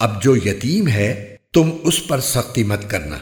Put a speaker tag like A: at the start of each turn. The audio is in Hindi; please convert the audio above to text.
A: अब जो यतीम है तुम उस पर सख्ती मत करना।